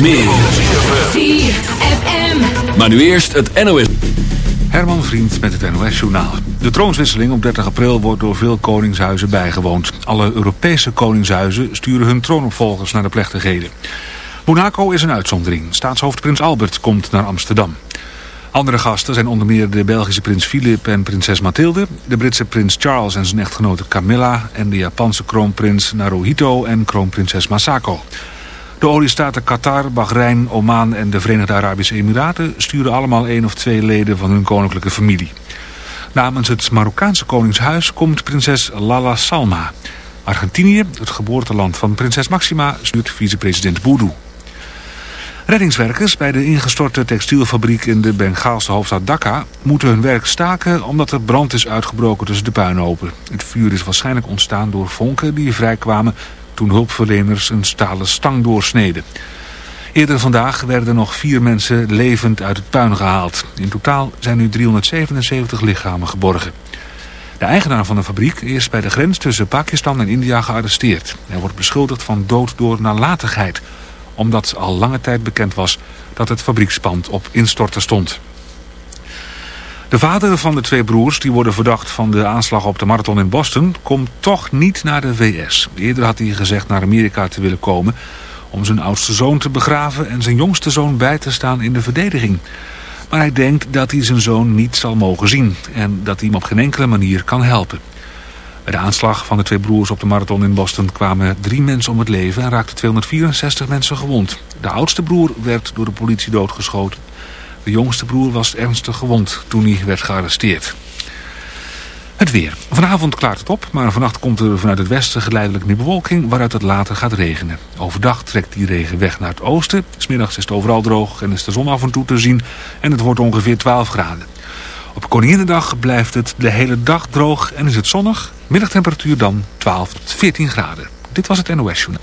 meer. ZFM. Maar nu eerst het NOS. Herman Vriend met het NOS-journaal. De troonswisseling op 30 april wordt door veel koningshuizen bijgewoond. Alle Europese koningshuizen sturen hun troonopvolgers naar de plechtigheden. Monaco is een uitzondering. Staatshoofd Prins Albert komt naar Amsterdam. Andere gasten zijn onder meer de Belgische prins Philip en prinses Mathilde... de Britse prins Charles en zijn echtgenote Camilla... en de Japanse kroonprins Naruhito en kroonprinses Masako. De oliestaten Qatar, Bahrein, Oman en de Verenigde Arabische Emiraten... sturen allemaal één of twee leden van hun koninklijke familie. Namens het Marokkaanse koningshuis komt prinses Lala Salma. Argentinië, het geboorteland van prinses Maxima, stuurt vicepresident Boudou. Reddingswerkers bij de ingestorte textielfabriek in de Bengaalse hoofdstad Dhaka moeten hun werk staken omdat er brand is uitgebroken tussen de puinhopen. Het vuur is waarschijnlijk ontstaan door vonken die vrijkwamen toen hulpverleners een stalen stang doorsneden. Eerder vandaag werden er nog vier mensen levend uit het puin gehaald. In totaal zijn nu 377 lichamen geborgen. De eigenaar van de fabriek is bij de grens tussen Pakistan en India gearresteerd. Hij wordt beschuldigd van dood door nalatigheid omdat al lange tijd bekend was dat het fabriekspand op instorten stond. De vader van de twee broers die worden verdacht van de aanslag op de marathon in Boston... komt toch niet naar de VS. Eerder had hij gezegd naar Amerika te willen komen... om zijn oudste zoon te begraven en zijn jongste zoon bij te staan in de verdediging. Maar hij denkt dat hij zijn zoon niet zal mogen zien... en dat hij hem op geen enkele manier kan helpen. Bij de aanslag van de twee broers op de marathon in Boston kwamen drie mensen om het leven en raakten 264 mensen gewond. De oudste broer werd door de politie doodgeschoten. De jongste broer was ernstig gewond toen hij werd gearresteerd. Het weer. Vanavond klaart het op, maar vannacht komt er vanuit het westen geleidelijk meer bewolking waaruit het later gaat regenen. Overdag trekt die regen weg naar het oosten. Smiddags is het overal droog en is de zon af en toe te zien en het wordt ongeveer 12 graden. Op Koninginnedag blijft het de hele dag droog en is het zonnig. Middagtemperatuur dan 12 tot 14 graden. Dit was het NOS Journaal.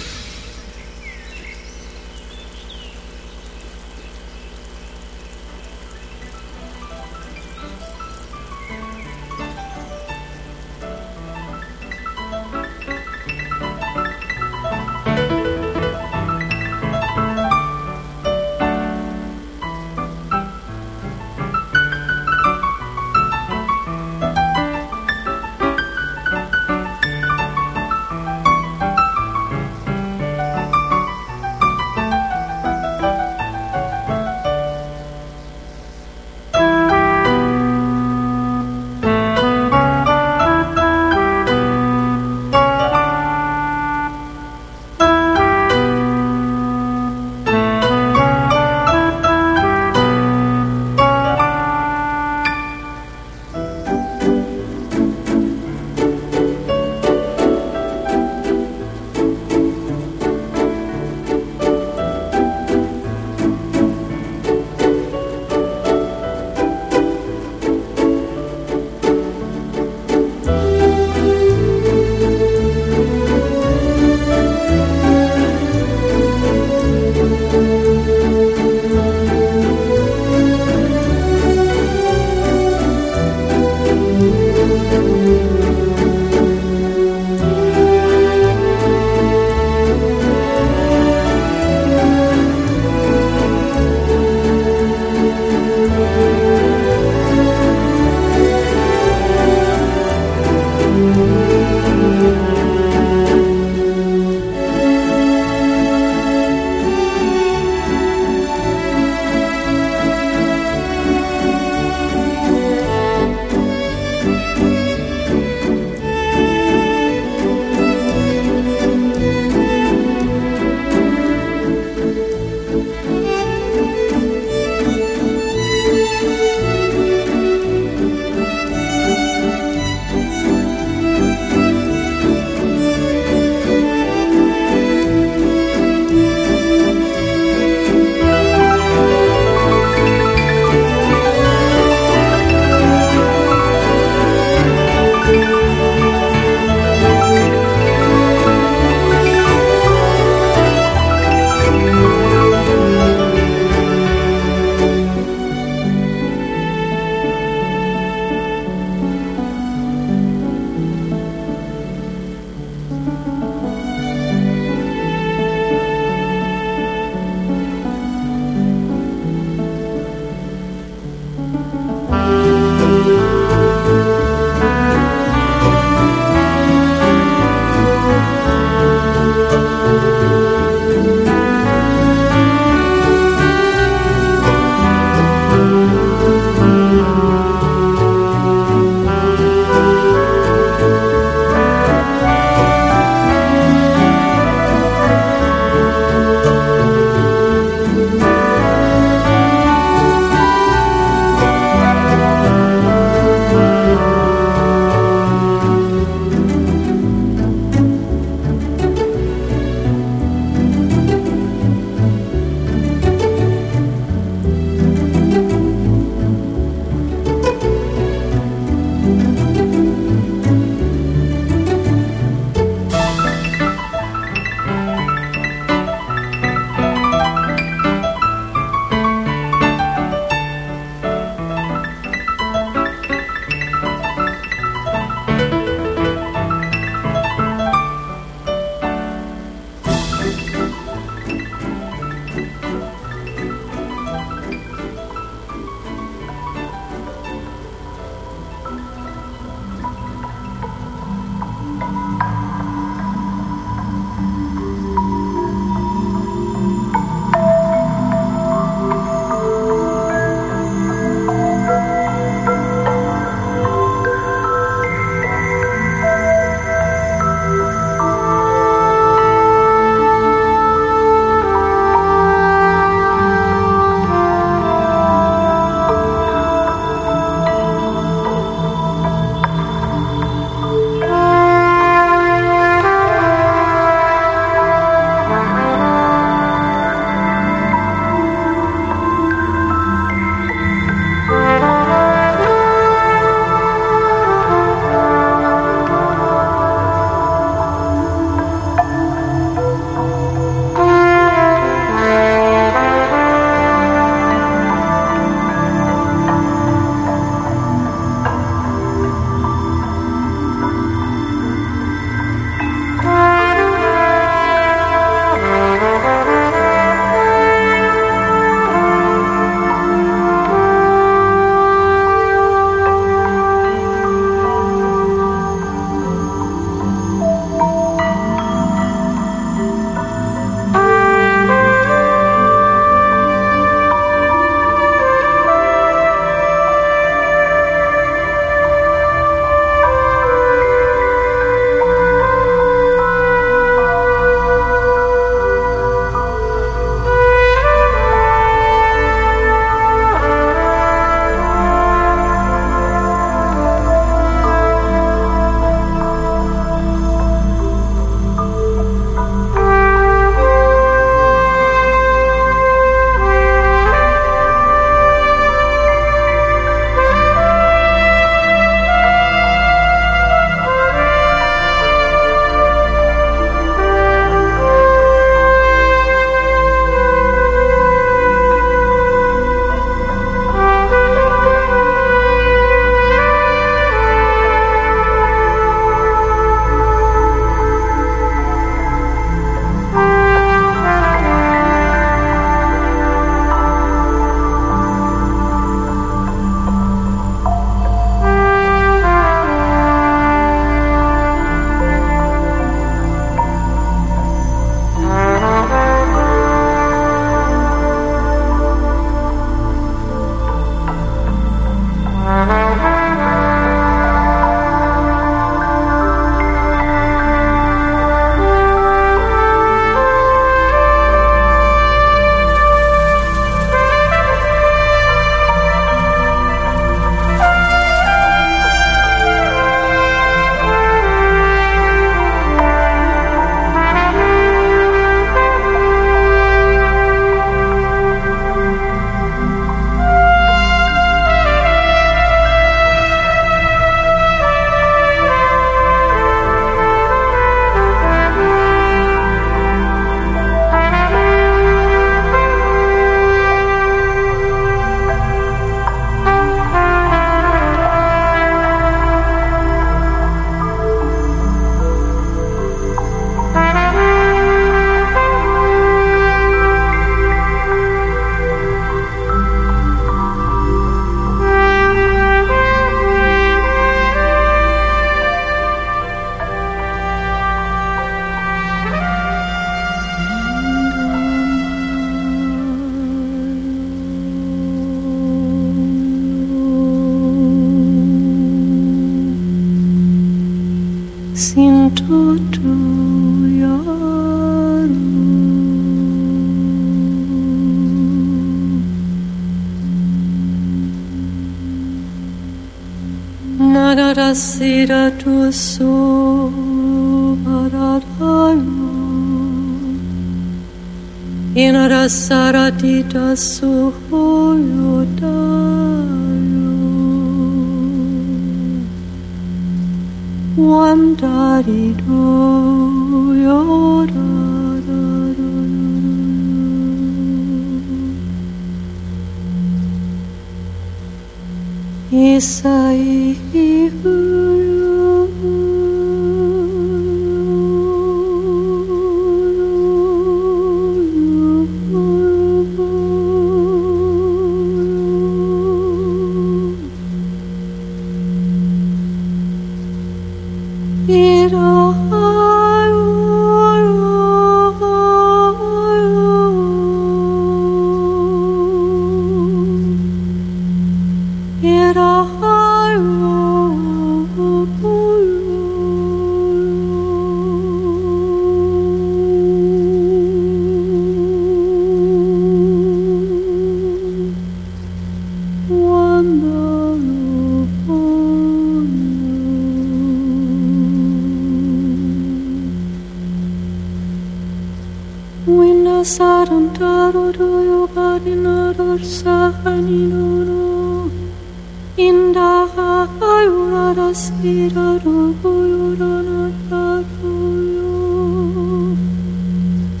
tuo sopra dallo in rasaratita suolo dallo uam darido yodalo Isaiah.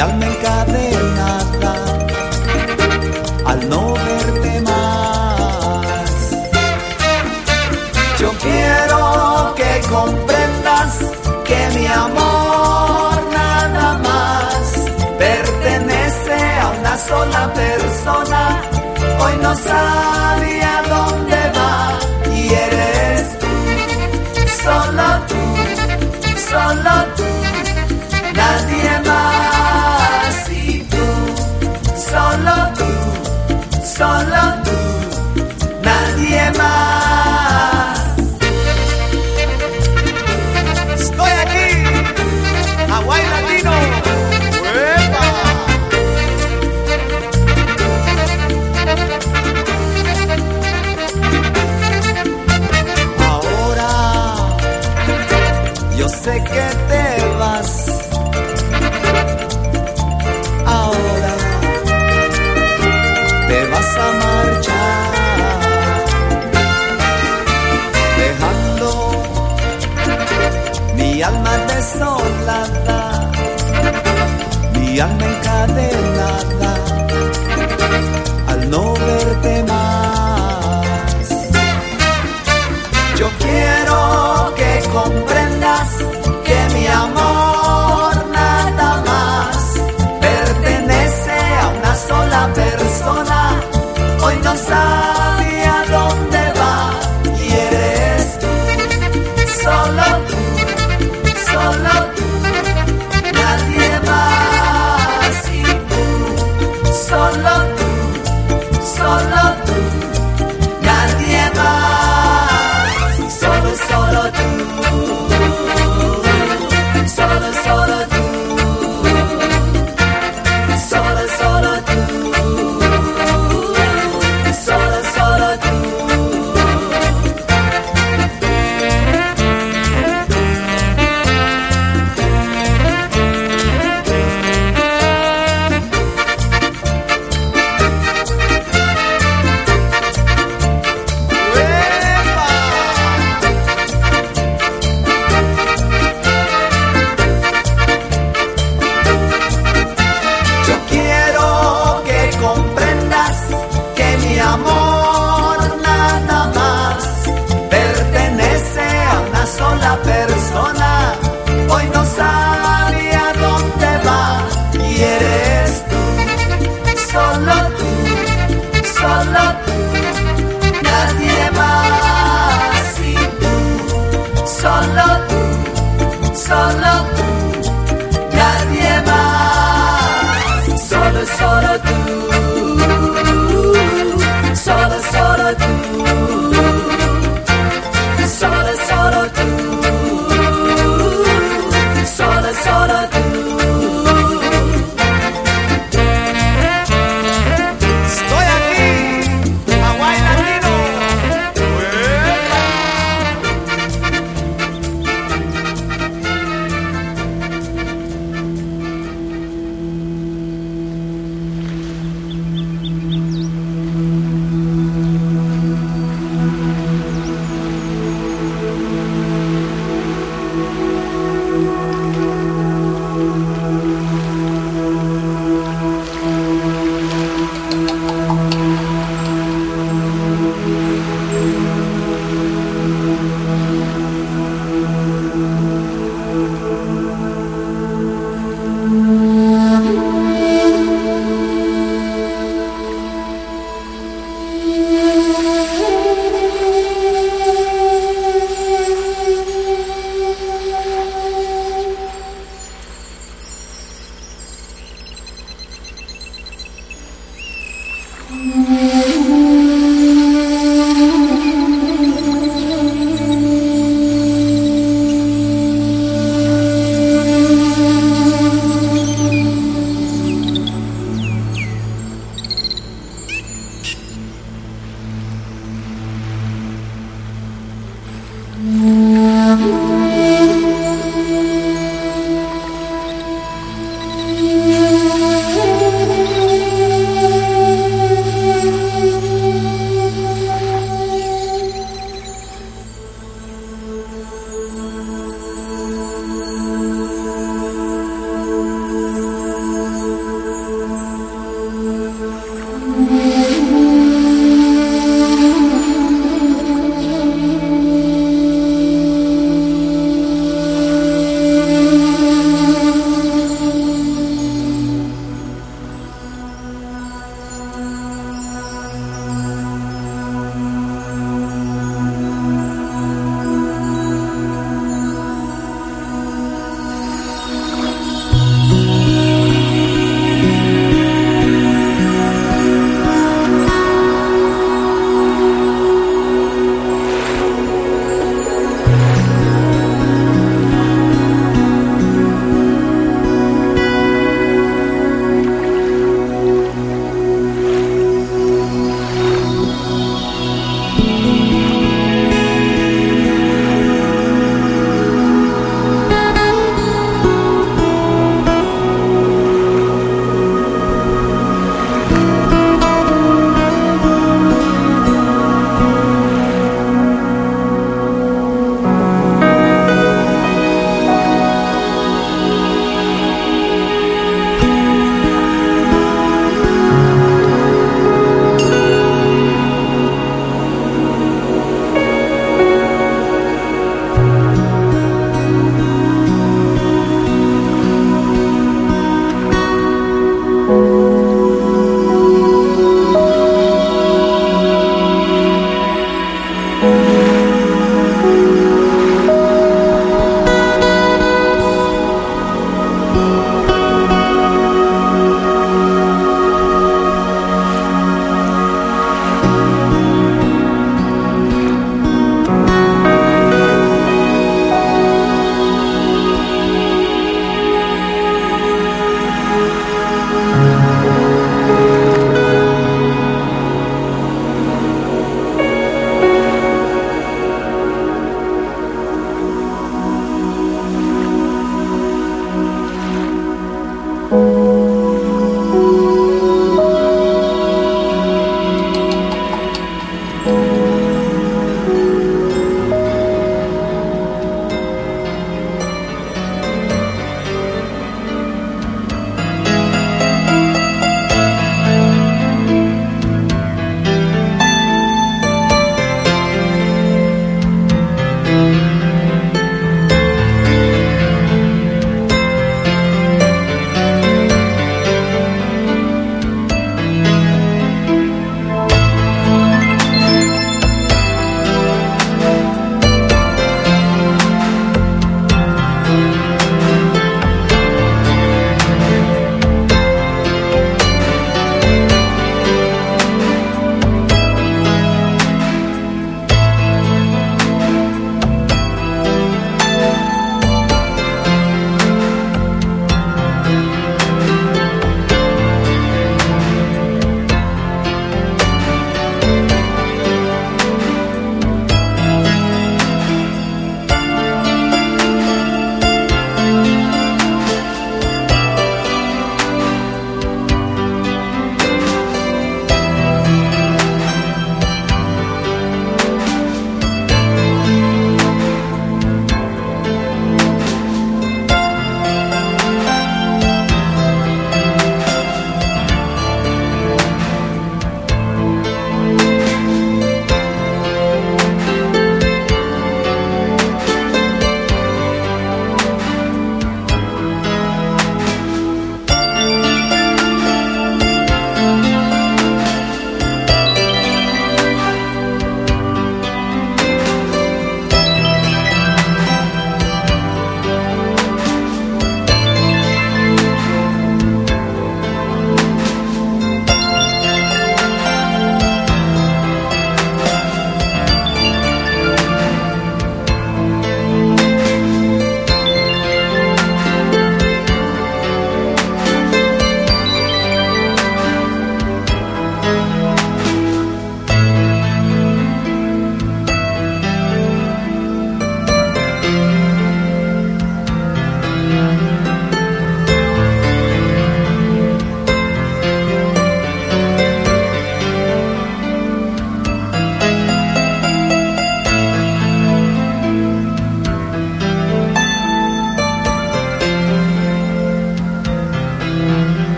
mi alma encadenada al no verte más. Yo quiero que comprendas que mi amor nada más pertenece a una sola persona. Hoy no sabía dónde va y eres tú, solo tú, solo ya me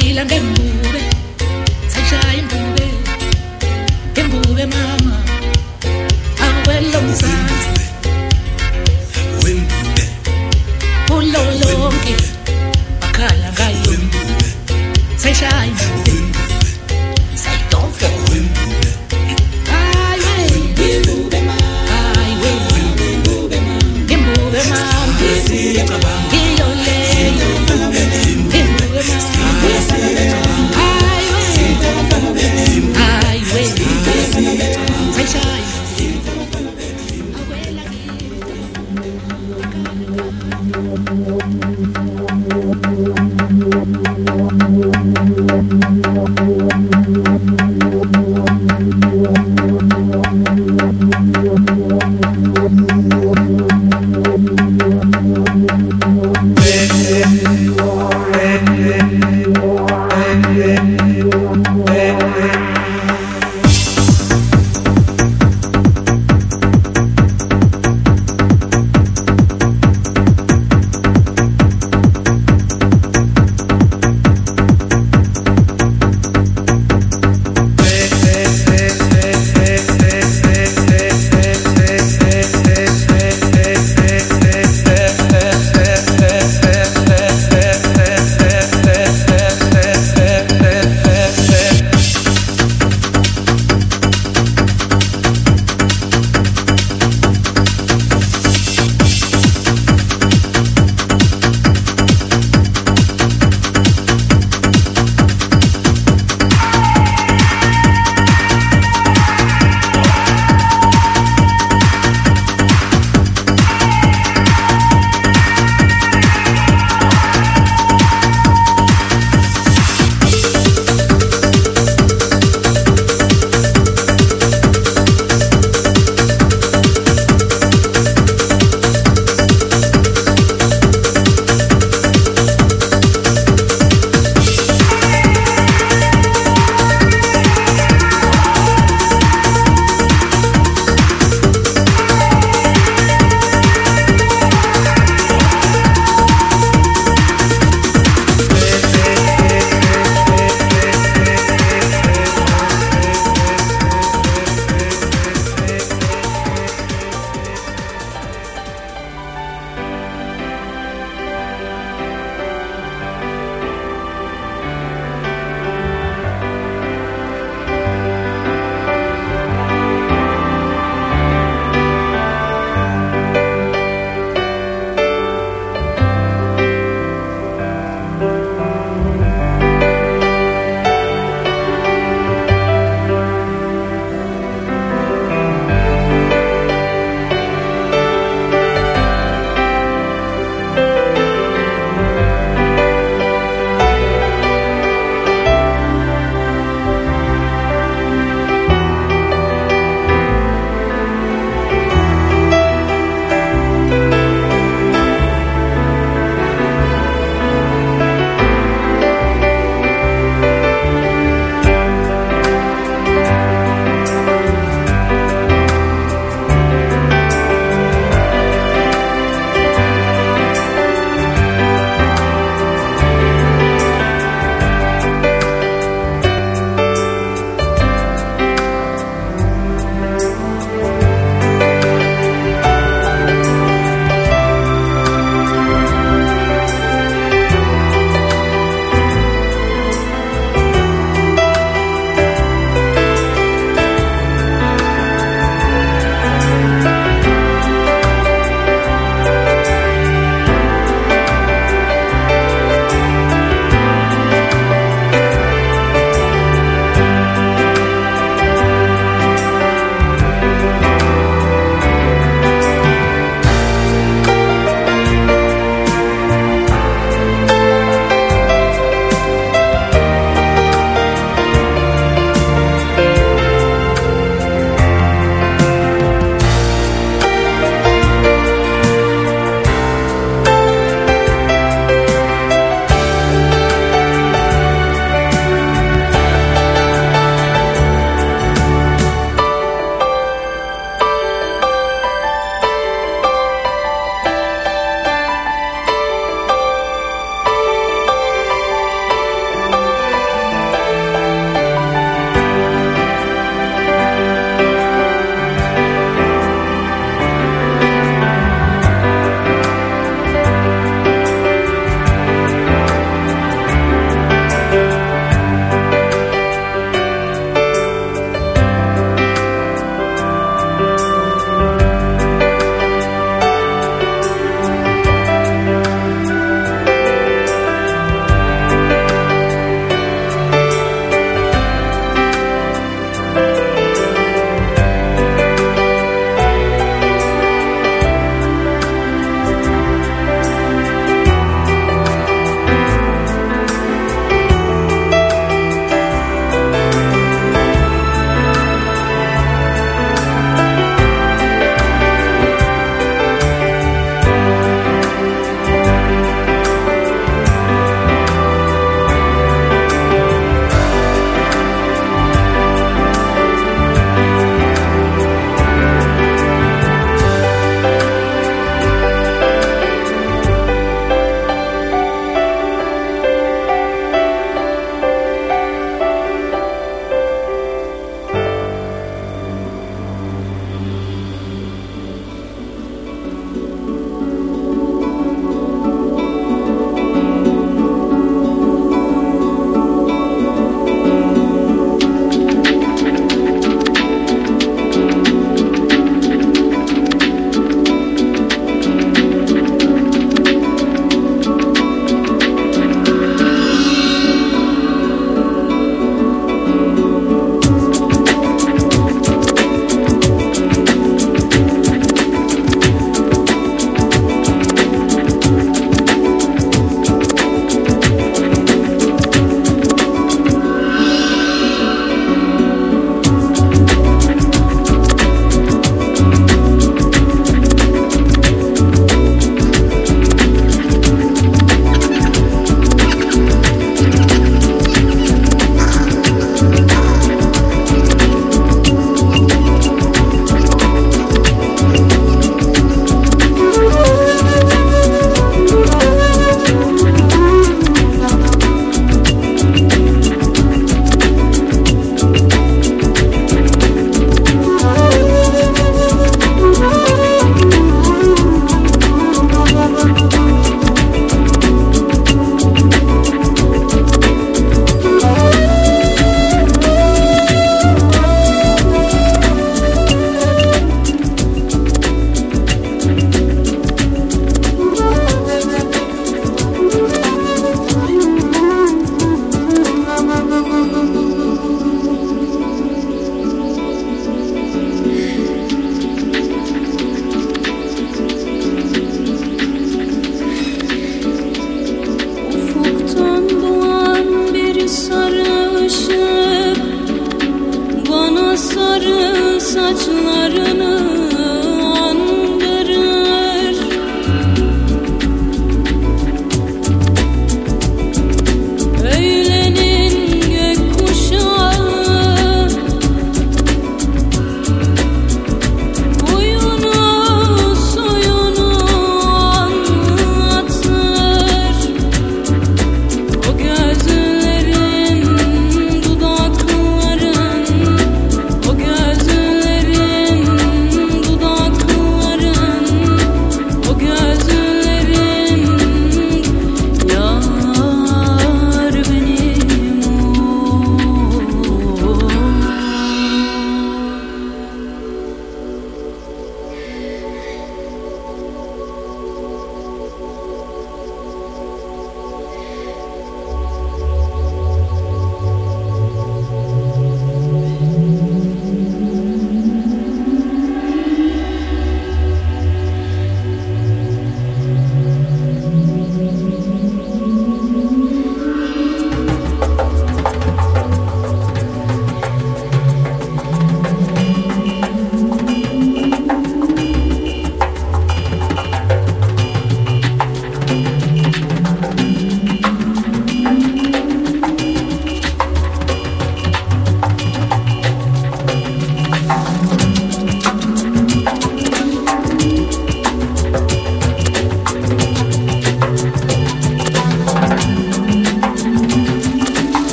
sila ngembube sayishaya imbube ngembube mama. Awelo mzansi wembube. Kulo bakhala ngayo. Sayishaya